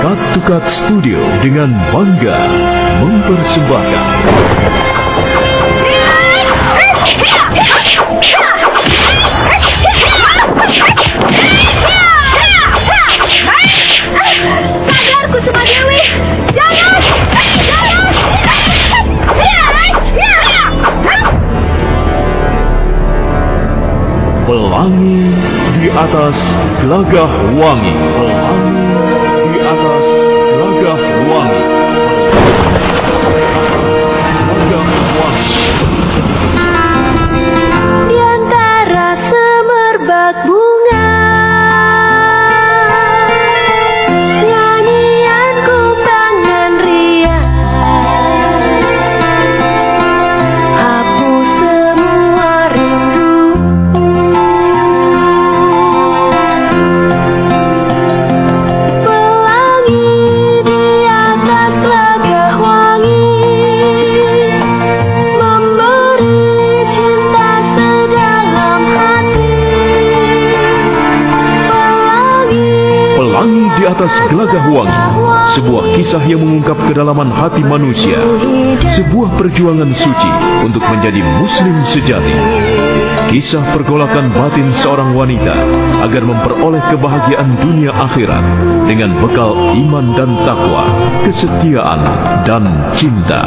Cut to Cut Studio dengan bangga mempersembahkan. Pelangi di atas gelagah wangi. Pelangi kedalaman hati manusia. Sebuah perjuangan suci untuk menjadi muslim sejati. Kisah pergolakan batin seorang wanita agar memperoleh kebahagiaan dunia akhirat dengan bekal iman dan takwa, kesetiaan dan cinta.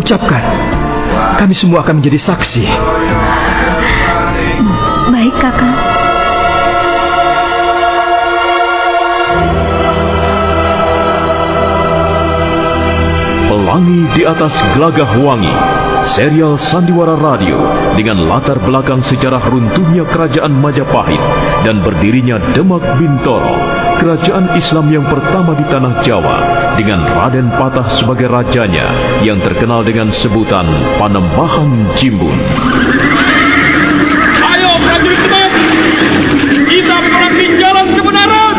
Ucapkan. Kami semua akan menjadi saksi. Baik kakak Pelangi di atas gelagah wangi. Serial Sandiwara Radio dengan latar belakang sejarah runtuhnya kerajaan Majapahit dan berdirinya Demak Bintoro, kerajaan Islam yang pertama di tanah Jawa dengan Raden Patah sebagai rajanya yang terkenal dengan sebutan Panembahan Jimbun. Ayo prajurit Demak, kita perangi jalan kebenaran.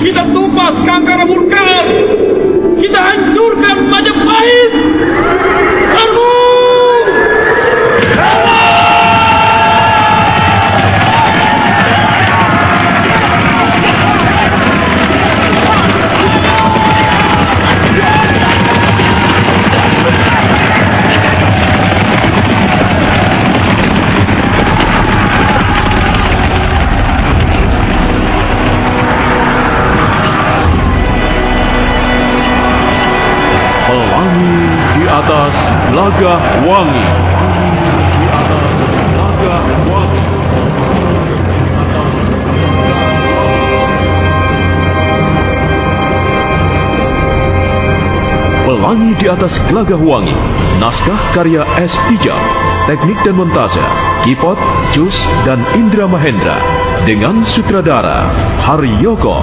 Kita tumpas kangkara murka. Kita hancurkan Majapahit. Wangi. Pelangi di atas gelagah wangi. Naskah karya S. Tijab. Teknik dan montase. Kipot, Jus, dan Indra Mahendra. Dengan sutradara Haryoko.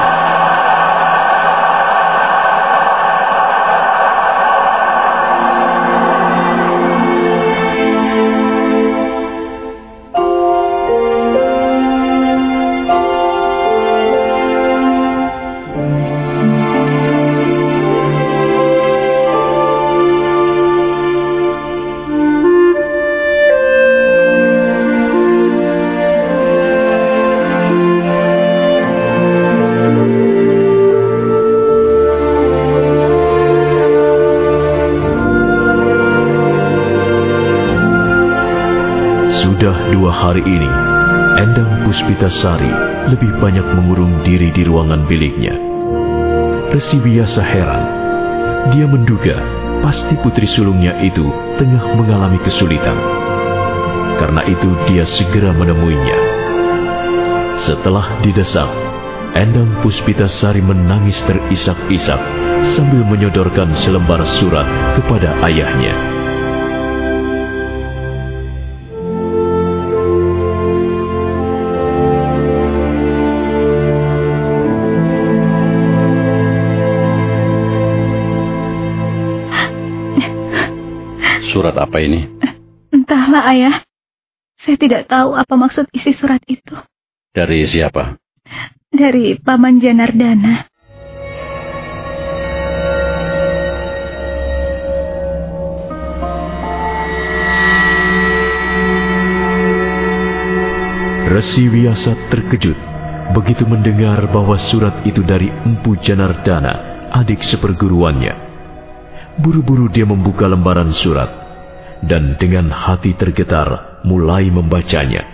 Hari ini, Endang Puspitasari lebih banyak mengurung diri di ruangan biliknya. Resi biasa heran. Dia menduga pasti putri sulungnya itu tengah mengalami kesulitan. Karena itu dia segera menemuinya. Setelah didesak, Endang Puspitasari menangis terisak-isak sambil menyodorkan selembar surat kepada ayahnya. Surat apa ini? Entahlah ayah. Saya tidak tahu apa maksud isi surat itu. Dari siapa? Dari Paman Janardana. Resi Wiyasa terkejut begitu mendengar bahwa surat itu dari Empu Janardana, adik seperguruannya. Buru-buru dia membuka lembaran surat dan dengan hati tergetar mulai membacanya.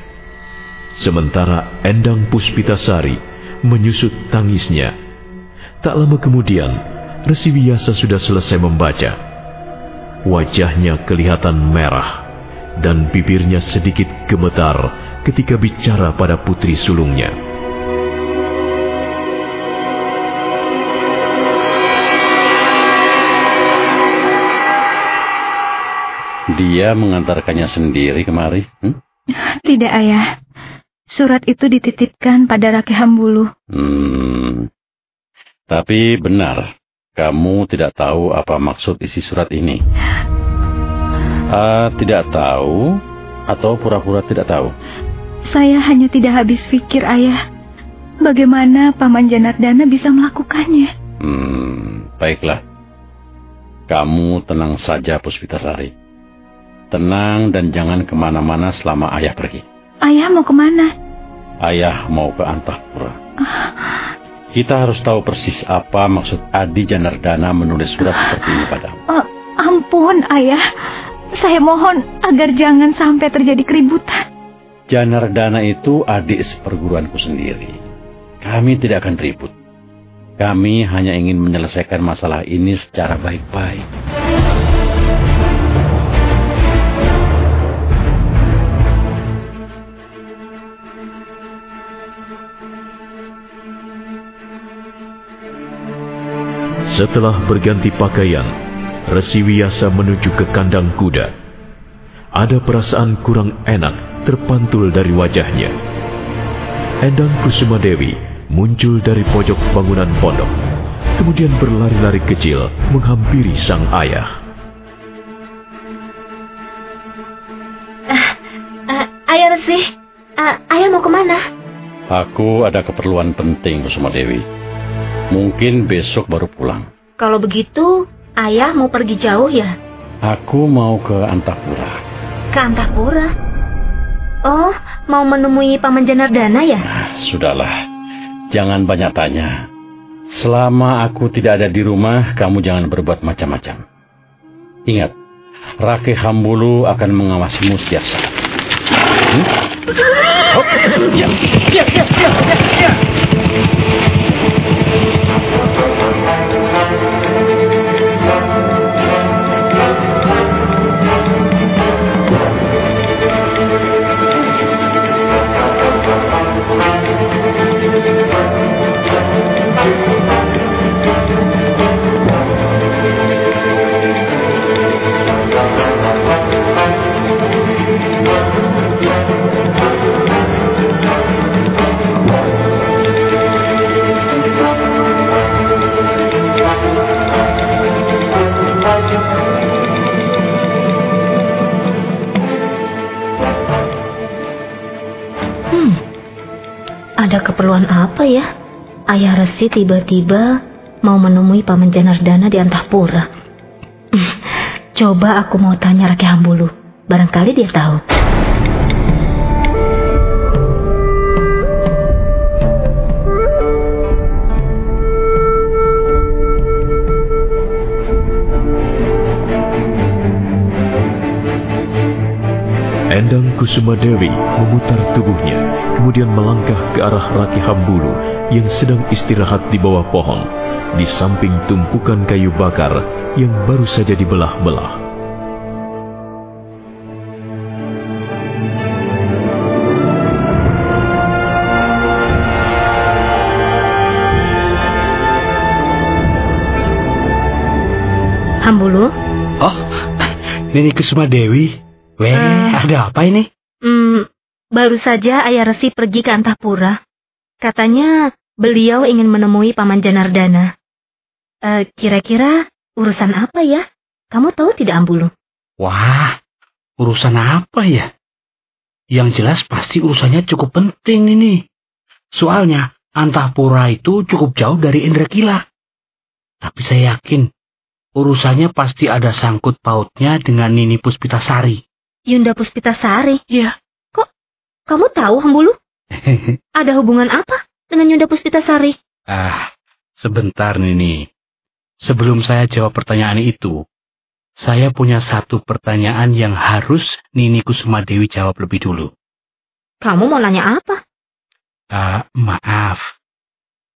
Sementara Endang Puspitasari menyusut tangisnya. Tak lama kemudian, Resi Wiyasa sudah selesai membaca. Wajahnya kelihatan merah dan bibirnya sedikit gemetar ketika bicara pada putri sulungnya. Dia mengantarkannya sendiri kemari. Hmm? Tidak ayah. Surat itu dititipkan pada Raki Hambulu. Hmm. Tapi benar, kamu tidak tahu apa maksud isi surat ini. Ah, tidak tahu atau pura-pura tidak tahu? Saya hanya tidak habis pikir ayah. Bagaimana Paman Janardana bisa melakukannya? Hmm, baiklah. Kamu tenang saja, Puspitasari. Tenang dan jangan ke mana-mana selama ayah pergi. Ayah mau ke mana? Ayah mau ke Antahpura. Kita harus tahu persis apa maksud Adi Janardana menulis surat seperti ini padamu. Oh, ampun ayah. Saya mohon agar jangan sampai terjadi keributan. Janardana itu adik seperguruanku sendiri. Kami tidak akan ribut. Kami hanya ingin menyelesaikan masalah ini secara baik-baik. Setelah berganti pakaian, Resi Wiyasa menuju ke kandang kuda. Ada perasaan kurang enak terpantul dari wajahnya. Endang Kusuma Dewi muncul dari pojok bangunan pondok, kemudian berlari-lari kecil menghampiri sang ayah. Uh, ayah Resi, uh, ayah mau ke mana? Aku ada keperluan penting, Kusuma Dewi. Mungkin besok baru pulang. Kalau begitu, ayah mau pergi jauh ya? Aku mau ke Antapura. Ke Antapura? Oh, mau menemui Paman Janardana ya? Nah, sudahlah. Jangan banyak tanya. Selama aku tidak ada di rumah, kamu jangan berbuat macam-macam. Ingat, Rake Hambulu akan mengawasimu setiap saat. Hmm? Oh, ya, ya, ya, ya, ya, ya. Tiba-tiba mau menemui Paman Janardana di Antahpura. Coba aku mau tanya Raki Hambulu. Barangkali dia tahu. Kusuma Dewi memutar tubuhnya, kemudian melangkah ke arah Raki Hambulu yang sedang istirahat di bawah pohon, di samping tumpukan kayu bakar yang baru saja dibelah-belah. Hambulu, Oh, Nini Kusuma Dewi. Weh, Eh. ada apa ini? Baru saja Ayah Resi pergi ke Antahpura. Katanya beliau ingin menemui Paman Janardana. Eh, kira-kira urusan apa ya? Kamu tahu tidak Hambulu? Wah, urusan apa ya? Yang jelas pasti urusannya cukup penting ini. Soalnya Antahpura itu cukup jauh dari Indrakila. Tapi saya yakin urusannya pasti ada sangkut pautnya dengan Nini Puspitasari. Yunda Puspitasari. Iya. Kamu tahu Hambulu? Ada hubungan apa dengan Yunda Puspitasari? ah, sebentar Nini. Sebelum saya jawab pertanyaan itu, saya punya satu pertanyaan yang harus Nini Kusuma Dewi jawab lebih dulu. Kamu mau nanya apa? Ah, maaf.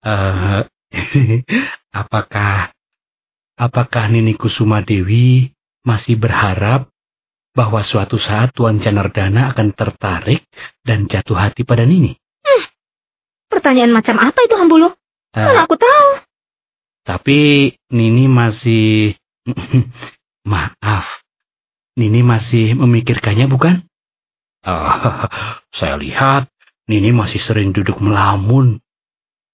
Eh, apakah apakah Nini Kusuma Dewi masih berharap bahwa suatu saat Tuan Janardana akan tertarik dan jatuh hati pada Nini? Pertanyaan macam apa itu Hambulu? Eh, Mana aku tahu. tapi Nini masih maaf. Nini masih memikirkannya bukan? Oh, saya lihat Nini masih sering duduk melamun.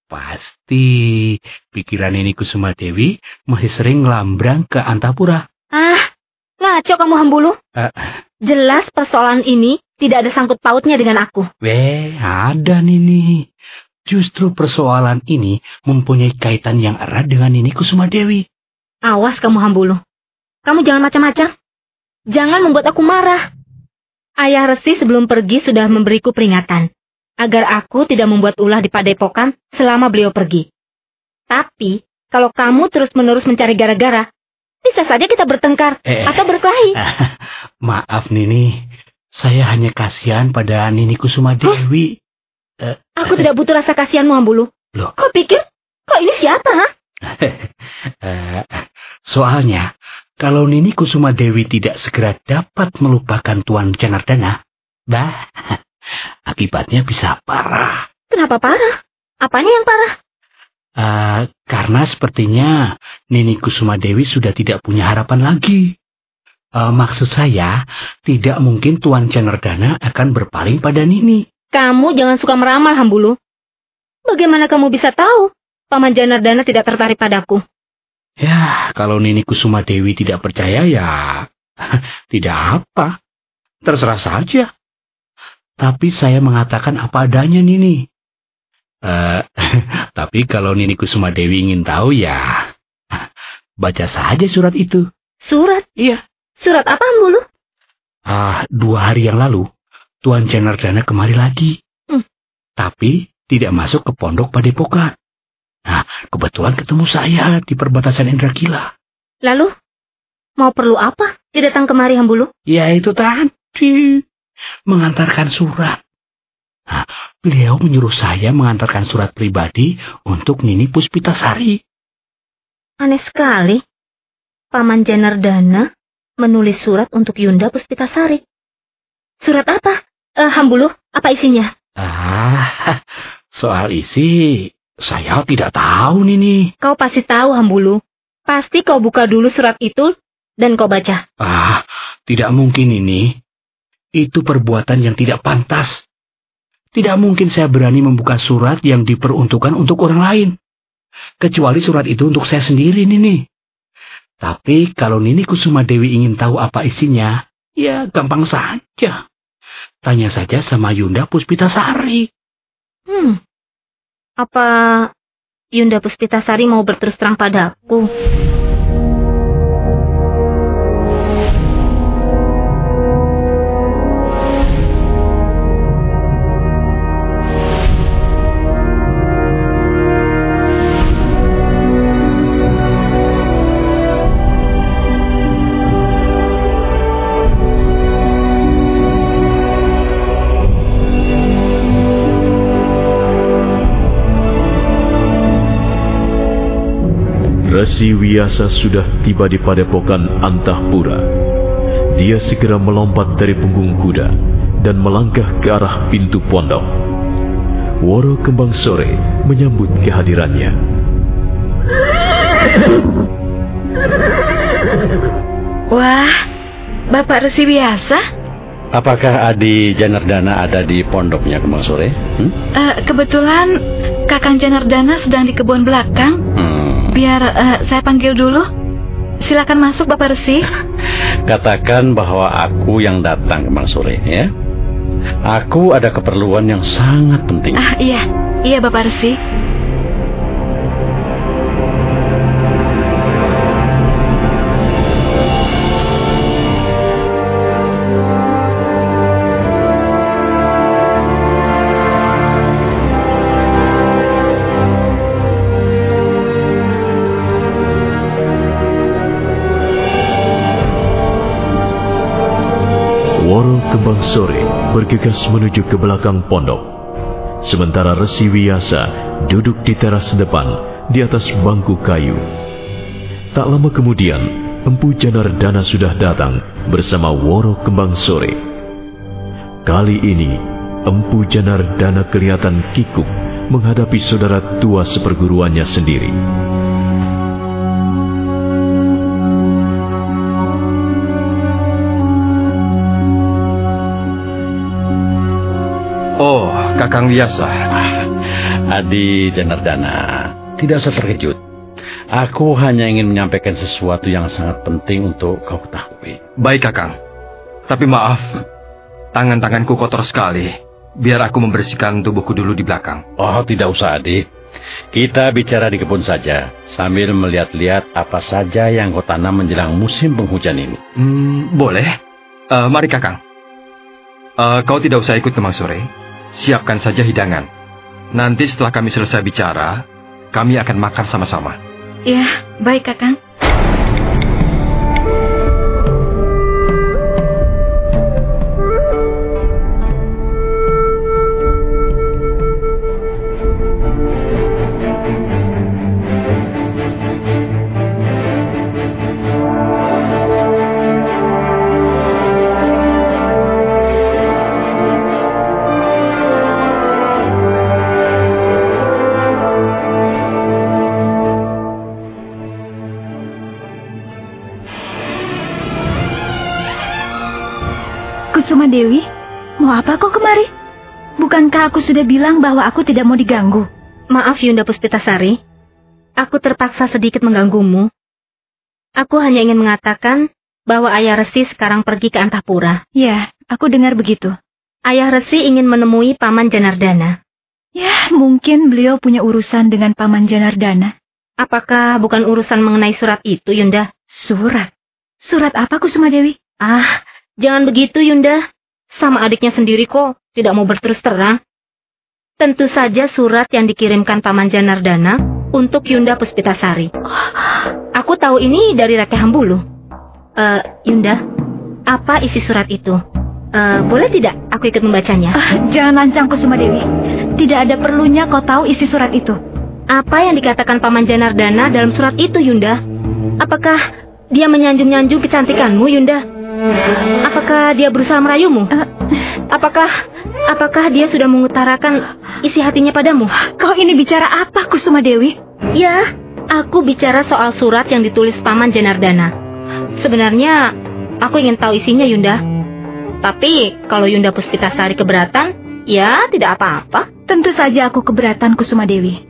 Pasti pikiran Nini Kusuma Dewi masih sering ngelambrang ke Antapura. Ah, ngaco kamu Hambulu. Eh. Jelas persoalan ini tidak ada sangkut pautnya dengan aku. Weh, ada Nini. Justru persoalan ini mempunyai kaitan yang erat dengan Nini Kusuma Dewi. Awas kamu Hambulu. Kamu jangan macam-macam. Jangan membuat aku marah. Ayah Resi sebelum pergi sudah memberiku peringatan. Agar aku tidak membuat ulah di padepokan selama beliau pergi. Tapi, kalau kamu terus-menerus mencari gara-gara, bisa saja kita bertengkar Eh. atau berkelahi. Maaf Nini, saya hanya kasihan pada Nini Kusuma Dewi. Aku tidak butuh rasa kasihanmu, Hambulu. Loh. Kau pikir, kau ini siapa, ha? Eh, soalnya, kalau Nini Kusuma Dewi tidak segera dapat melupakan Tuan Janardana, bah, akibatnya bisa parah. Kenapa parah? Apanya yang parah? Eh, karena sepertinya Nini Kusuma Dewi sudah tidak punya harapan lagi. Eh, maksud saya, tidak mungkin Tuan Janardana akan berpaling pada Nini. Kamu jangan suka meramal, Hambulu. Bagaimana kamu bisa tahu Paman Janardana tidak tertarik padaku? Ya, kalau Nini Kusuma Dewi tidak percaya ya tidak apa. Terserah saja. Tapi saya mengatakan apa adanya Nini. Eh, tapi kalau Nini Kusuma Dewi ingin tahu ya baca saja surat itu. Surat? Iya. Surat apa, Hambulu? Ah, dua hari yang lalu Tuan Janardana kemari lagi. Hmm. Tapi tidak masuk ke pondok Padepokan. Nah, kebetulan ketemu saya di perbatasan Indrakila. Lalu, mau perlu apa dia datang kemari, Hambulu? Ya itu tadi. Mengantarkan surat. Beliau menyuruh saya mengantarkan surat pribadi untuk Nini Puspitasari. Aneh sekali. Paman Janardana menulis surat untuk Yunda Puspitasari. Surat apa? Eh, Hambulu, apa isinya? Ah, soal isi saya tidak tahu Nini. Kau pasti tahu, Hambulu. Pasti kau buka dulu surat itu dan kau baca. Ah, tidak mungkin ini. Itu perbuatan yang tidak pantas. Tidak mungkin saya berani membuka surat yang diperuntukkan untuk orang lain. Kecuali surat itu untuk saya sendiri, Nini. Tapi kalau Nini Kusuma Dewi ingin tahu apa isinya, ya gampang saja. Tanya saja sama Yunda Puspitasari. Hmm. Apa Yunda Puspitasari mau berterus terang padaku? Resi Wiyasa sudah tiba di padepokan Antahpura. Dia segera melompat dari punggung kuda dan melangkah ke arah pintu pondok. Woro Kembang Sore menyambut kehadirannya. Wah, Bapak Resi biasa? Apakah Adi Janardana ada di pondoknya kemarin sore? Hmm? Uh, kebetulan Kakang Janardana sedang di kebun belakang. Hmm. Biar uh, saya panggil dulu. Silakan masuk Bapak Resi. Katakan bahwa aku yang datang kemarin sore ya. Aku ada keperluan yang sangat penting. Ah iya, iya Bapak Resi. Kembang Sore bergegas menuju ke belakang pondok. Sementara Resi Wiyasa duduk di teras depan di atas bangku kayu. Tak lama kemudian, Empu Janardana sudah datang bersama Woro Kembang Sore. Kali ini, Empu Janardana kelihatan kikuk menghadapi saudara tua seperguruannya sendiri. Kakang Wiyasa. Adi Janardana, tidak usah terkejut. Aku hanya ingin menyampaikan sesuatu yang sangat penting untuk kau ketahui. Baik, Kakang. Tapi maaf, tangan-tanganku kotor sekali. Biar aku membersihkan tubuhku dulu di belakang. Oh, tidak usah, Adi. Kita bicara di kebun saja, sambil melihat-lihat apa saja yang kau tanam menjelang musim penghujan ini. Hmm, boleh. Eh, mari, Kakang. Eh, kau tidak usah ikut kemang sore. Siapkan saja hidangan. Nanti setelah kami selesai bicara, kami akan makan sama-sama. Ya, baik Kakang. Dewi, mau apa kau kemari? Bukankah aku sudah bilang bahwa aku tidak mau diganggu? Maaf Yunda Puspitasari, aku terpaksa sedikit mengganggumu. Aku hanya ingin mengatakan bahwa Ayah Resi sekarang pergi ke Antapura. Ya, aku dengar begitu. Ayah Resi ingin menemui Paman Janardana. Ya, mungkin beliau punya urusan dengan Paman Janardana. Apakah bukan urusan mengenai surat itu, Yunda? Surat? Surat apa Kusuma Dewi? Ah, jangan begitu, Yunda. Sama adiknya sendiri kok, tidak mau berterus terang. Tentu saja surat yang dikirimkan Paman Janardana untuk Yunda Puspitasari. Aku tahu ini dari Rakyat Hambulu. Eh, Yunda, apa isi surat itu? Eh, boleh tidak aku ikut membacanya? Ah, jangan lancang Kusuma Dewi. Tidak ada perlunya kau tahu isi surat itu. Apa yang dikatakan Paman Janardana dalam surat itu, Yunda? Apakah dia menyanjung-nyanjung kecantikanmu, Yunda? Apakah dia berusaha merayumu? Uh, apakah apakah dia sudah mengutarakan isi hatinya padamu? Kau ini bicara apa, Kusuma Dewi? Ya, aku bicara soal surat yang ditulis Paman Janardana. Sebenarnya, aku ingin tahu isinya, Yunda. Tapi, kalau Yunda Puspitasari keberatan, ya tidak apa-apa. Tentu saja aku keberatan, Kusuma Dewi.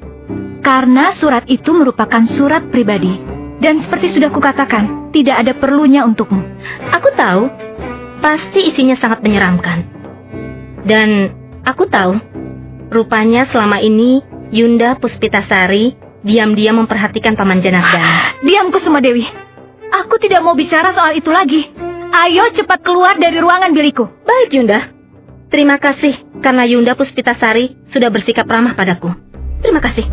Karena surat itu merupakan surat pribadi. Dan seperti sudah kukatakan, tidak ada perlunya untukmu. Aku tahu, pasti isinya sangat menyeramkan. Dan aku tahu, rupanya selama ini Yunda Puspitasari diam-diam memperhatikan Paman Janardana. Diam Kusuma Dewi. Aku tidak mau bicara soal itu lagi. Ayo cepat keluar dari ruangan bilikku. Baik Yunda. Terima kasih karena Yunda Puspitasari sudah bersikap ramah padaku. Terima kasih.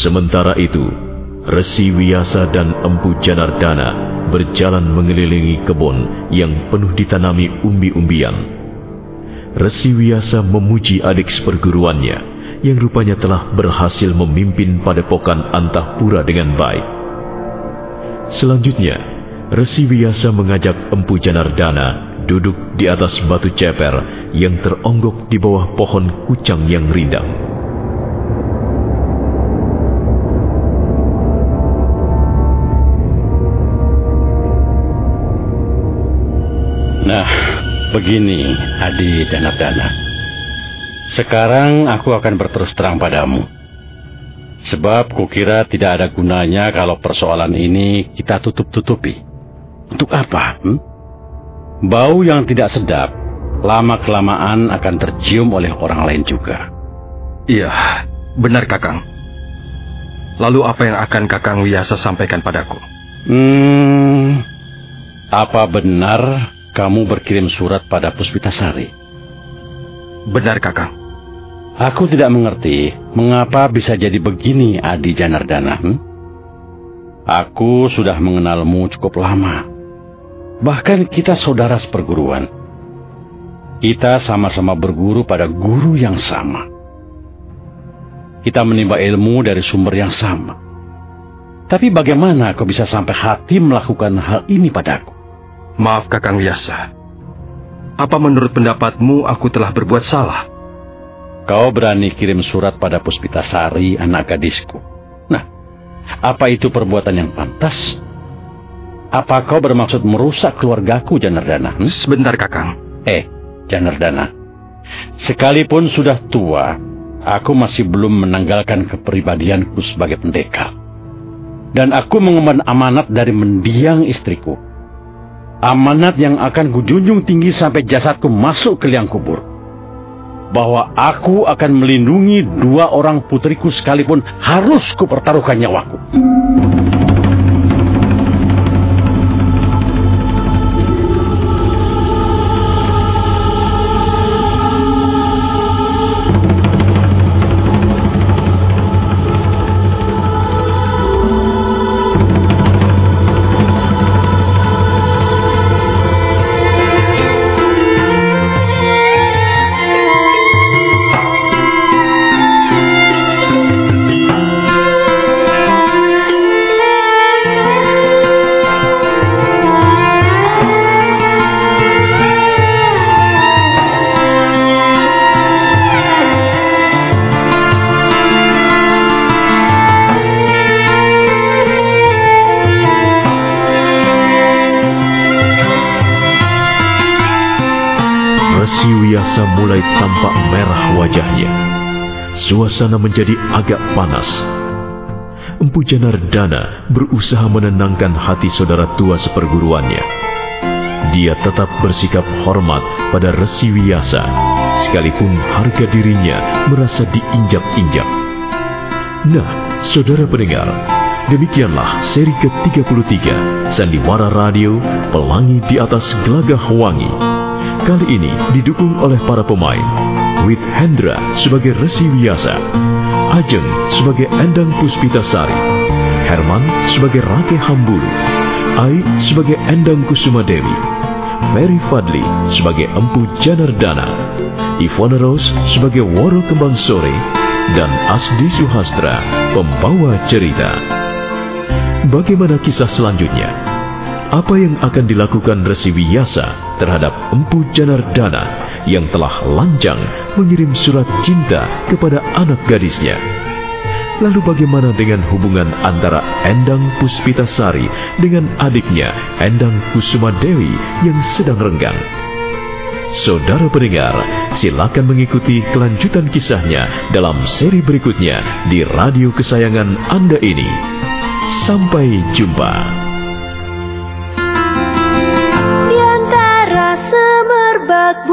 Sementara itu, Resi Wiyasa dan Empu Janardana berjalan mengelilingi kebun yang penuh ditanami umbi-umbian. Resi Wiyasa memuji adik seperguruannya yang rupanya telah berhasil memimpin padepokan Antahpura dengan baik. Selanjutnya, Resi Wiyasa mengajak Empu Janardana duduk di atas batu ceper yang teronggok di bawah pohon kucang yang rindang. Begini Adi Janardana. Sekarang aku akan berterus terang padamu. Sebab kukira tidak ada gunanya kalau persoalan ini kita tutup-tutupi. Untuk apa? Hmm? Bau yang tidak sedap, lama-kelamaan akan tercium oleh orang lain juga. Iya, benar Kakang. Lalu apa yang akan Kakang Wiyasa sampaikan padaku? Hmm, apa benar kamu berkirim surat pada Puspitasari? Benar Kakang. Aku tidak mengerti mengapa bisa jadi begini Adi Janardana. Hmm? Aku sudah mengenalmu cukup lama. Bahkan kita saudara seperguruan. Kita sama-sama berguru pada guru yang sama. Kita menimba ilmu dari sumber yang sama. Tapi bagaimana kau bisa sampai hati melakukan hal ini padaku? Maaf Kakang Wiyasa. Apa menurut pendapatmu aku telah berbuat salah? Kau berani kirim surat pada Puspitasari, anak gadisku. Nah, apa itu perbuatan yang pantas? Apa kau bermaksud merusak keluargaku, Janardana? Hmm? Sebentar, Kakang. Eh, Janardana. Sekalipun sudah tua, aku masih belum menanggalkan kepribadianku sebagai pendekar. Dan aku mengemban amanat dari mendiang istriku. Amanat yang akan kujunjung tinggi sampai jasadku masuk ke liang kubur bahwa aku akan melindungi dua orang putriku sekalipun harus kupertaruhkan nyawaku. Suasana menjadi agak panas. Empu Janardana berusaha menenangkan hati saudara tua seperguruannya. Dia tetap bersikap hormat pada Resi Wiyasa, sekalipun harga dirinya merasa diinjak-injak. Nah, saudara pendengar, demikianlah seri ke-33 Sandiwara Radio Pelangi di atas Gelagah Wangi. Kali ini didukung oleh para pemain. Wit Hendra sebagai Resi Wiyasa, Ajeng sebagai Endang Puspitasari, Herman sebagai Rake Hambulu, Ai sebagai Endang Kusuma Dewi, Mary Fadli sebagai Empu Janardana, Ivona Rose sebagai Woro Kembang Sore, dan Asdi Suhastra, pembawa cerita. Bagaimana kisah selanjutnya? Apa yang akan dilakukan Resi Wiyasa terhadap Empu Janardana yang telah lanjang mengirim surat cinta kepada anak gadisnya. Lalu bagaimana dengan hubungan antara Endang Puspitasari dengan adiknya Endang Kusuma Dewi yang sedang renggang? Saudara pendengar, silakan mengikuti kelanjutan kisahnya dalam seri berikutnya di radio kesayangan Anda ini. Sampai jumpa. بات